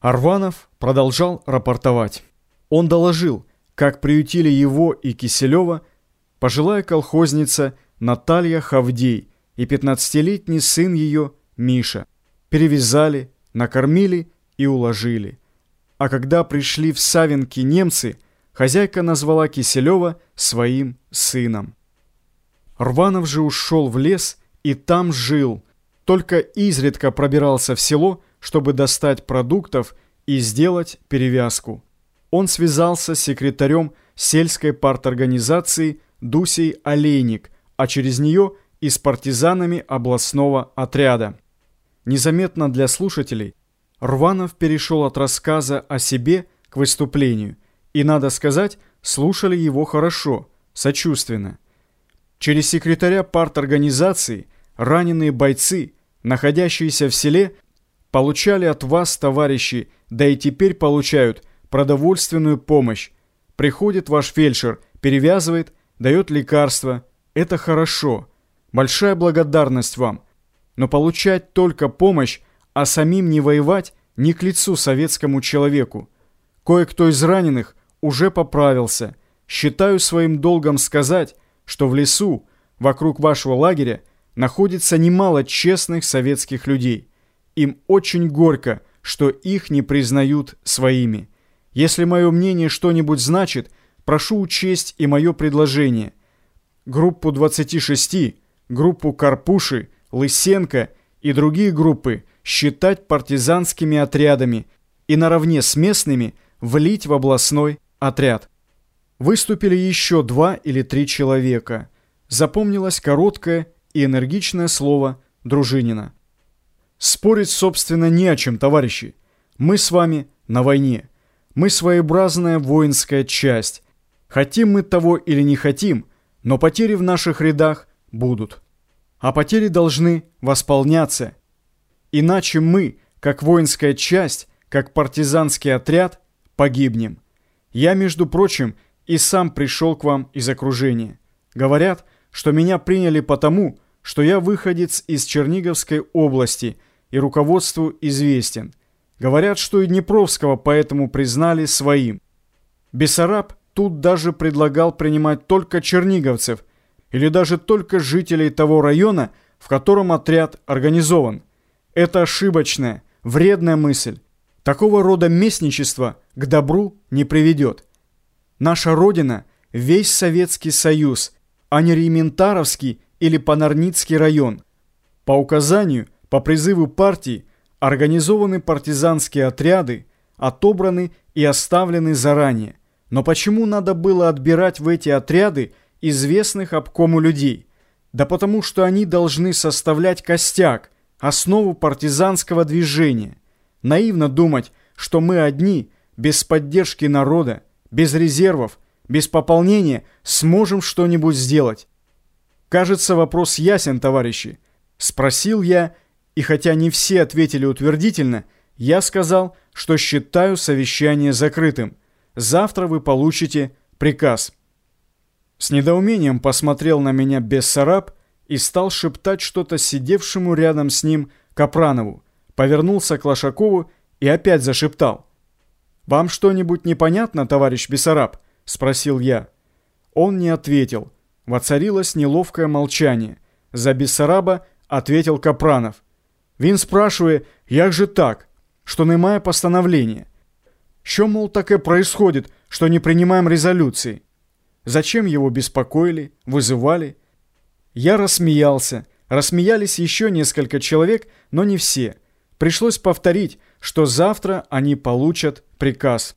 Арванов продолжал рапортовать. Он доложил, как приютили его и Киселева пожилая колхозница Наталья Хавдей и 15-летний сын ее Миша. Перевязали, накормили и уложили. А когда пришли в Савинки немцы, хозяйка назвала Киселева своим сыном. Рванов же ушел в лес и там жил, только изредка пробирался в село, чтобы достать продуктов и сделать перевязку. Он связался с секретарем сельской парторганизации Дусей Олейник, а через нее и с партизанами областного отряда. Незаметно для слушателей Рванов перешел от рассказа о себе к выступлению, и, надо сказать, слушали его хорошо, сочувственно. Через секретаря парторганизации раненые бойцы, находящиеся в селе, получали от вас, товарищи, да и теперь получают продовольственную помощь. Приходит ваш фельдшер, перевязывает, дает лекарства. Это хорошо. Большая благодарность вам. Но получать только помощь, а самим не воевать, не к лицу советскому человеку. Кое-кто из раненых уже поправился. Считаю своим долгом сказать, что в лесу, вокруг вашего лагеря, находится немало честных советских людей. Им очень горько, что их не признают своими. Если мое мнение что-нибудь значит, прошу учесть и мое предложение. Группу 26, группу Карпуши, Лысенко и другие группы считать партизанскими отрядами и наравне с местными влить в областной отряд. Выступили еще два или три человека. Запомнилось короткое и энергичное слово Дружинина. Спорить, собственно, не о чем, товарищи. Мы с вами на войне. Мы своеобразная воинская часть. Хотим мы того или не хотим, но потери в наших рядах будут. А потери должны восполняться. Иначе мы, как воинская часть, как партизанский отряд, погибнем. Я, между прочим, и сам пришел к вам из окружения. Говорят, что меня приняли потому, что я выходец из Черниговской области – и руководству известен. Говорят, что и Днепровского поэтому признали своим. Бессараб тут даже предлагал принимать только черниговцев или даже только жителей того района, в котором отряд организован. Это ошибочная, вредная мысль. Такого рода местничество к добру не приведет. Наша Родина – весь Советский Союз, а не Рементаровский или Панарницкий район. По указанию – по призыву партии организованы партизанские отряды, отобраны и оставлены заранее. Но почему надо было отбирать в эти отряды известных обкому людей? Да потому что они должны составлять костяк, основу партизанского движения. Наивно думать, что мы одни, без поддержки народа, без резервов, без пополнения, сможем что-нибудь сделать. Кажется, вопрос ясен, товарищи. Спросил я, и хотя не все ответили утвердительно, я сказал, что считаю совещание закрытым. Завтра вы получите приказ. С недоумением посмотрел на меня Бессараб и стал шептать что-то сидевшему рядом с ним Капранову. Повернулся к Лошакову и опять зашептал. «Вам что-нибудь непонятно, товарищ Бессараб?» – спросил я. Он не ответил. Воцарилось неловкое молчание. За Бессараба ответил Капранов – Він спрашиває, як же так, что немає постановления? Що, мол, таке происходит, что не принимаем резолюции? Зачем его беспокоили, вызывали? Я рассмеялся. Рассмеялись еще несколько человек, но не все. Пришлось повторить, что завтра они получат приказ.